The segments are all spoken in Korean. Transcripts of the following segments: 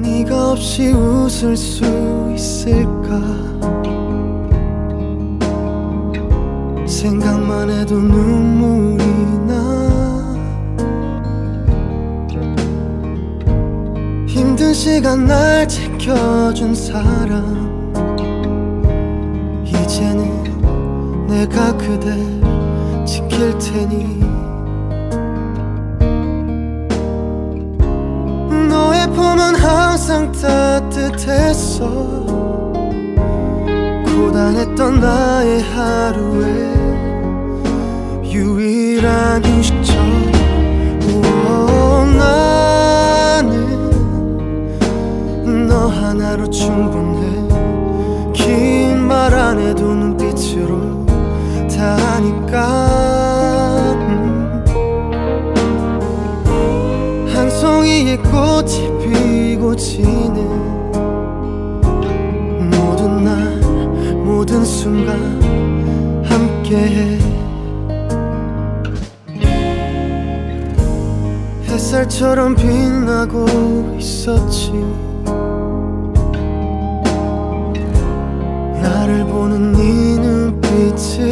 네가 없이 웃을 수 있을까? 생각만 해도 눈물이 나. 힘든 시간 날 지켜준 사람. 이제는 내가 그댈 지킬 테니. 너의 품은 항상 따뜻했어. 고단했던 나의 하루에 유일한 휴식처. 나는 너 하나로 충분해. 긴 말 안 해도 눈빛으로 다 하니까. 음. 한 송이의 꽃이 피고 지는 모든 날 모든 순간 함께해. 햇살처럼 빛나고 있었지. 나를 보는 네 눈빛은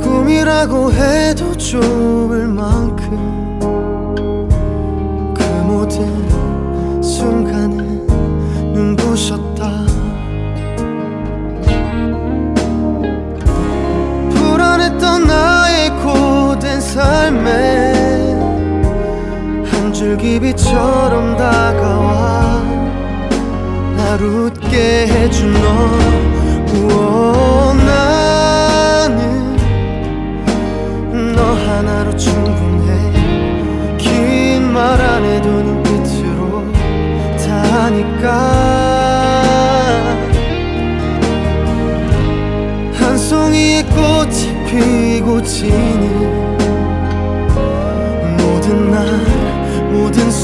꿈이라고 해도 좋을 만큼 빛처럼 다가와. 날 웃게 해준 너 우와, 나는 너 하나로 충분해. 긴 말 안 해도 눈빛으로 다 하니까. 한 송이의 꽃이 피고 지는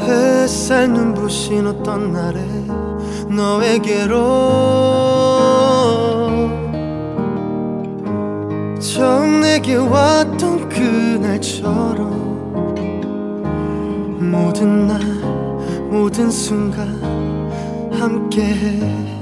햇살 눈부신 어떤 날에 너에게로 처음 내게 왔던 그날처럼 모든 날 모든 순간 함께해